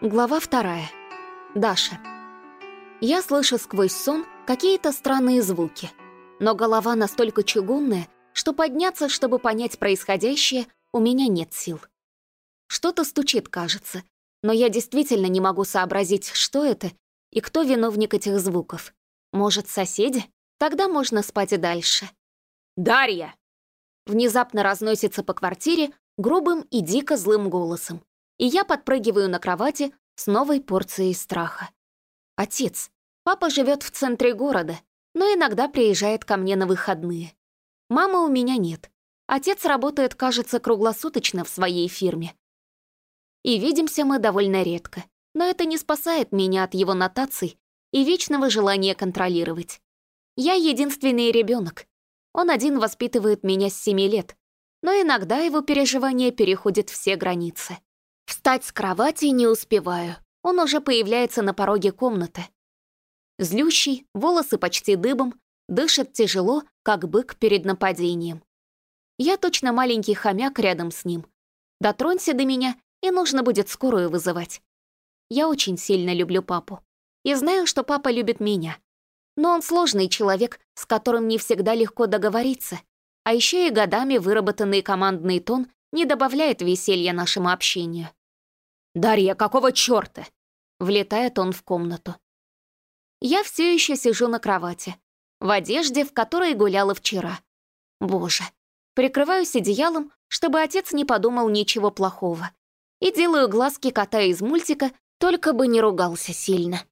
Глава вторая. Даша. Я слышу сквозь сон какие-то странные звуки, но голова настолько чугунная, что подняться, чтобы понять происходящее, у меня нет сил. Что-то стучит, кажется, но я действительно не могу сообразить, что это и кто виновник этих звуков. Может, соседи? Тогда можно спать и дальше. «Дарья!» Внезапно разносится по квартире грубым и дико злым голосом, и я подпрыгиваю на кровати с новой порцией страха. Отец. Папа живет в центре города, но иногда приезжает ко мне на выходные. Мамы у меня нет. Отец работает, кажется, круглосуточно в своей фирме. И видимся мы довольно редко, но это не спасает меня от его нотаций и вечного желания контролировать. Я единственный ребенок. Он один воспитывает меня с семи лет, но иногда его переживания переходят все границы. Встать с кровати не успеваю. Он уже появляется на пороге комнаты. Злющий, волосы почти дыбом, дышит тяжело, как бык перед нападением. Я точно маленький хомяк рядом с ним. Дотронься до меня, и нужно будет скорую вызывать. Я очень сильно люблю папу. И знаю, что папа любит меня. Но он сложный человек, с которым не всегда легко договориться. А еще и годами выработанный командный тон не добавляет веселья нашему общению. «Дарья, какого чёрта?» Влетает он в комнату. Я все еще сижу на кровати, в одежде, в которой гуляла вчера. Боже, прикрываюсь одеялом, чтобы отец не подумал ничего плохого. И делаю глазки кота из мультика, только бы не ругался сильно.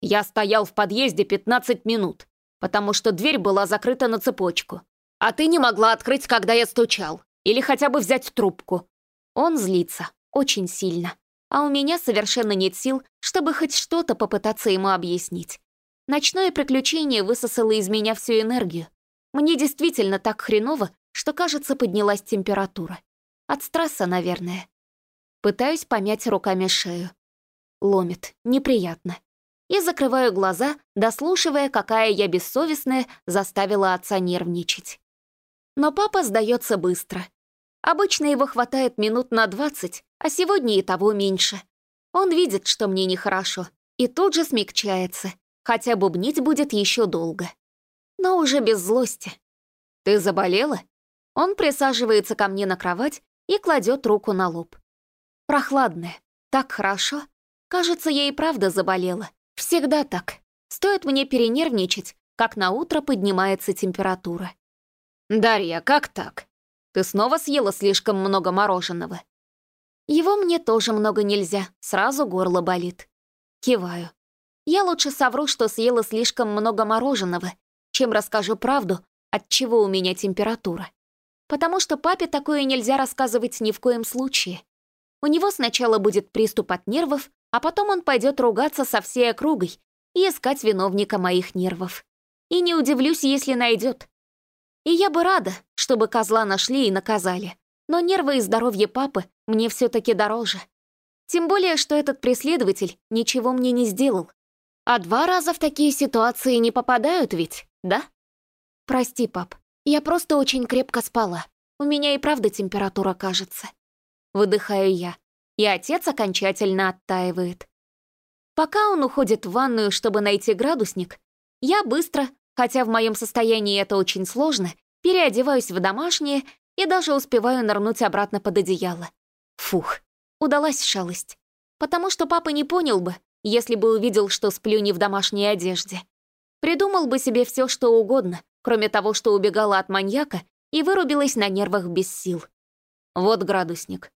Я стоял в подъезде 15 минут, потому что дверь была закрыта на цепочку. А ты не могла открыть, когда я стучал. Или хотя бы взять трубку. Он злится, очень сильно. А у меня совершенно нет сил, чтобы хоть что-то попытаться ему объяснить. Ночное приключение высосало из меня всю энергию. Мне действительно так хреново, что, кажется, поднялась температура. От стресса, наверное. Пытаюсь помять руками шею. Ломит, неприятно и закрываю глаза, дослушивая, какая я бессовестная заставила отца нервничать. Но папа сдается быстро. Обычно его хватает минут на двадцать, а сегодня и того меньше. Он видит, что мне нехорошо, и тут же смягчается, хотя бубнить будет еще долго. Но уже без злости. «Ты заболела?» Он присаживается ко мне на кровать и кладет руку на лоб. Прохладная, так хорошо. Кажется, я и правда заболела. Всегда так. Стоит мне перенервничать, как на утро поднимается температура. «Дарья, как так? Ты снова съела слишком много мороженого?» Его мне тоже много нельзя, сразу горло болит. Киваю. Я лучше совру, что съела слишком много мороженого, чем расскажу правду, от чего у меня температура. Потому что папе такое нельзя рассказывать ни в коем случае. У него сначала будет приступ от нервов, а потом он пойдет ругаться со всей округой и искать виновника моих нервов. И не удивлюсь, если найдет. И я бы рада, чтобы козла нашли и наказали. Но нервы и здоровье папы мне все таки дороже. Тем более, что этот преследователь ничего мне не сделал. А два раза в такие ситуации не попадают ведь, да? Прости, пап, я просто очень крепко спала. У меня и правда температура кажется. Выдыхаю я и отец окончательно оттаивает. Пока он уходит в ванную, чтобы найти градусник, я быстро, хотя в моем состоянии это очень сложно, переодеваюсь в домашнее и даже успеваю нырнуть обратно под одеяло. Фух, удалась шалость. Потому что папа не понял бы, если бы увидел, что сплю не в домашней одежде. Придумал бы себе все, что угодно, кроме того, что убегала от маньяка и вырубилась на нервах без сил. Вот градусник.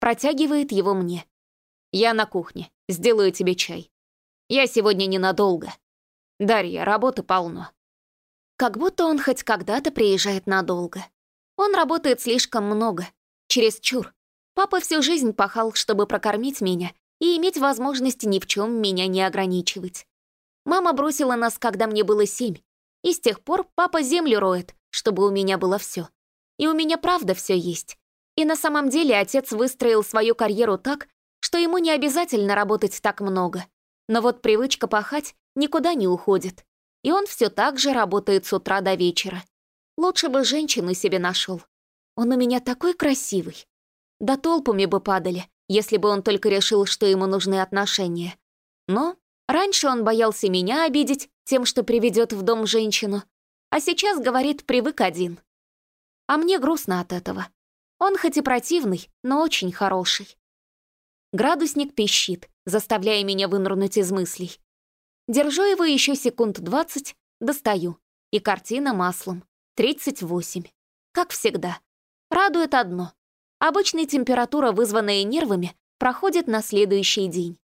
Протягивает его мне. «Я на кухне. Сделаю тебе чай. Я сегодня ненадолго. Дарья, работы полно». Как будто он хоть когда-то приезжает надолго. Он работает слишком много. через чур. Папа всю жизнь пахал, чтобы прокормить меня и иметь возможность ни в чем меня не ограничивать. Мама бросила нас, когда мне было семь, и с тех пор папа землю роет, чтобы у меня было все. И у меня правда все есть. И на самом деле отец выстроил свою карьеру так, что ему не обязательно работать так много. Но вот привычка пахать никуда не уходит. И он все так же работает с утра до вечера. Лучше бы женщину себе нашел. Он у меня такой красивый. Да толпами бы падали, если бы он только решил, что ему нужны отношения. Но раньше он боялся меня обидеть тем, что приведет в дом женщину, а сейчас, говорит, привык один. А мне грустно от этого. Он хоть и противный, но очень хороший. Градусник пищит, заставляя меня вынырнуть из мыслей. Держу его еще секунд двадцать, достаю. И картина маслом. 38. Как всегда. Радует одно. Обычная температура, вызванная нервами, проходит на следующий день.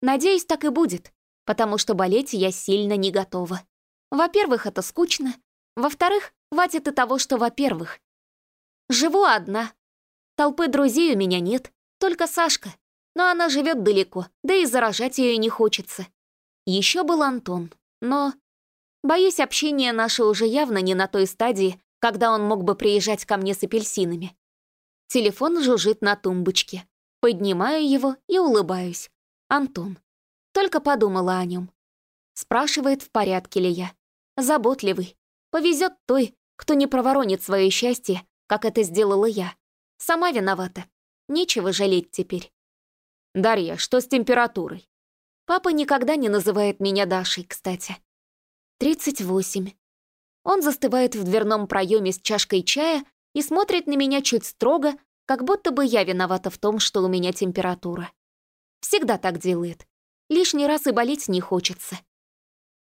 Надеюсь, так и будет, потому что болеть я сильно не готова. Во-первых, это скучно. Во-вторых, хватит и того, что во-первых. Живу одна. Толпы друзей у меня нет, только Сашка. Но она живет далеко, да и заражать ее не хочется. Еще был Антон, но... Боюсь, общение наше уже явно не на той стадии, когда он мог бы приезжать ко мне с апельсинами. Телефон жужжит на тумбочке. Поднимаю его и улыбаюсь. Антон. Только подумала о нем. Спрашивает, в порядке ли я. Заботливый. Повезет той, кто не проворонит свое счастье, как это сделала я. Сама виновата. Нечего жалеть теперь. «Дарья, что с температурой?» Папа никогда не называет меня Дашей, кстати. 38. Он застывает в дверном проеме с чашкой чая и смотрит на меня чуть строго, как будто бы я виновата в том, что у меня температура. Всегда так делает. Лишний раз и болеть не хочется.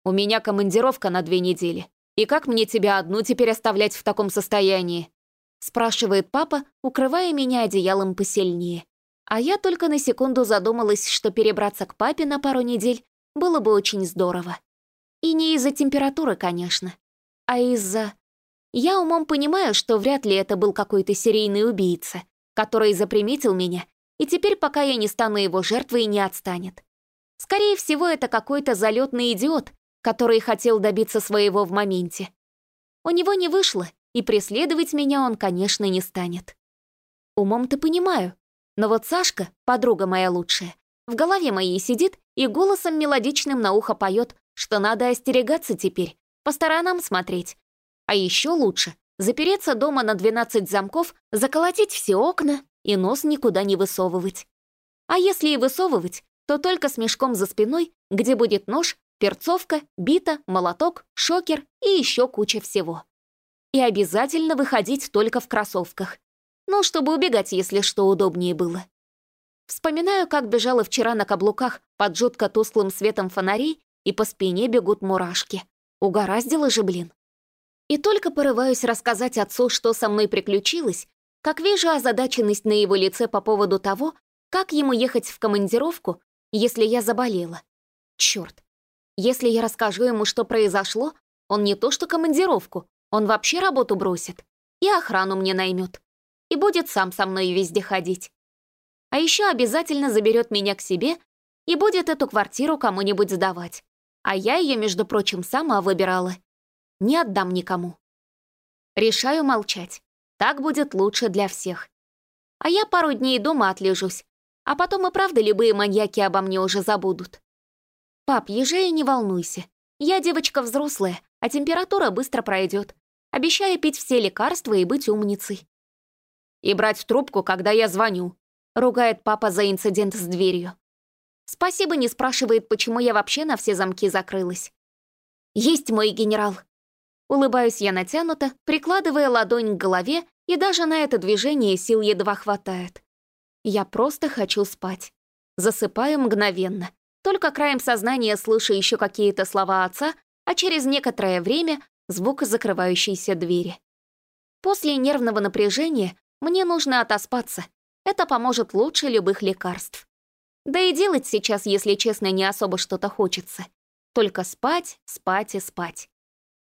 У меня командировка на две недели. И как мне тебя одну теперь оставлять в таком состоянии? Спрашивает папа, укрывая меня одеялом посильнее. А я только на секунду задумалась, что перебраться к папе на пару недель было бы очень здорово. И не из-за температуры, конечно, а из-за... Я умом понимаю, что вряд ли это был какой-то серийный убийца, который заприметил меня, и теперь, пока я не стану его жертвой, не отстанет. Скорее всего, это какой-то залетный идиот, который хотел добиться своего в моменте. У него не вышло, и преследовать меня он, конечно, не станет. Умом-то понимаю, но вот Сашка, подруга моя лучшая, в голове моей сидит и голосом мелодичным на ухо поет, что надо остерегаться теперь, по сторонам смотреть. А еще лучше запереться дома на 12 замков, заколотить все окна и нос никуда не высовывать. А если и высовывать, то только с мешком за спиной, где будет нож, перцовка, бита, молоток, шокер и еще куча всего. И обязательно выходить только в кроссовках. Ну, чтобы убегать, если что удобнее было. Вспоминаю, как бежала вчера на каблуках под жутко тусклым светом фонарей, и по спине бегут мурашки. Угораздило же, блин. И только порываюсь рассказать отцу, что со мной приключилось, как вижу озадаченность на его лице по поводу того, как ему ехать в командировку, если я заболела. Черт. Если я расскажу ему, что произошло, он не то что командировку, он вообще работу бросит и охрану мне наймет. И будет сам со мной везде ходить. А еще обязательно заберет меня к себе и будет эту квартиру кому-нибудь сдавать. А я ее, между прочим, сама выбирала. Не отдам никому. Решаю молчать. Так будет лучше для всех. А я пару дней дома отлежусь, а потом и правда любые маньяки обо мне уже забудут. Пап, езжай не волнуйся. Я девочка взрослая, а температура быстро пройдет. Обещаю пить все лекарства и быть умницей. И брать трубку, когда я звоню, ругает папа за инцидент с дверью. Спасибо не спрашивает, почему я вообще на все замки закрылась. Есть мой генерал. Улыбаюсь я натянуто, прикладывая ладонь к голове, и даже на это движение сил едва хватает. Я просто хочу спать. Засыпаю мгновенно. Только краем сознания слышу еще какие-то слова отца, а через некоторое время звук закрывающейся двери. После нервного напряжения мне нужно отоспаться. Это поможет лучше любых лекарств. Да и делать сейчас, если честно, не особо что-то хочется. Только спать, спать и спать.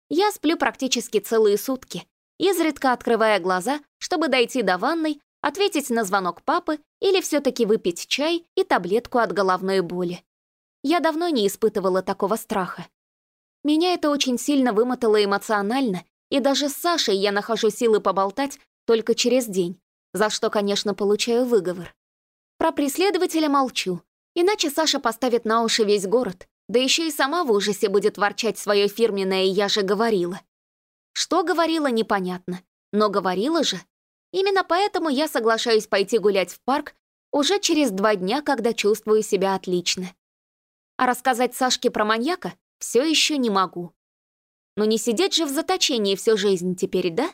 Я сплю практически целые сутки, изредка открывая глаза, чтобы дойти до ванной, ответить на звонок папы или все таки выпить чай и таблетку от головной боли. Я давно не испытывала такого страха. Меня это очень сильно вымотало эмоционально, и даже с Сашей я нахожу силы поболтать только через день, за что, конечно, получаю выговор. Про преследователя молчу, иначе Саша поставит на уши весь город, да еще и сама в ужасе будет ворчать свое фирменное «я же говорила». Что говорила, непонятно, но говорила же. Именно поэтому я соглашаюсь пойти гулять в парк, Уже через два дня, когда чувствую себя отлично. А рассказать Сашке про маньяка все еще не могу. Но не сидеть же в заточении всю жизнь теперь, да?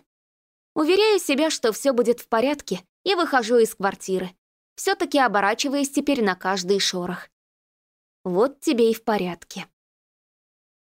Уверяю себя, что все будет в порядке, и выхожу из квартиры, все таки оборачиваясь теперь на каждый шорох. Вот тебе и в порядке.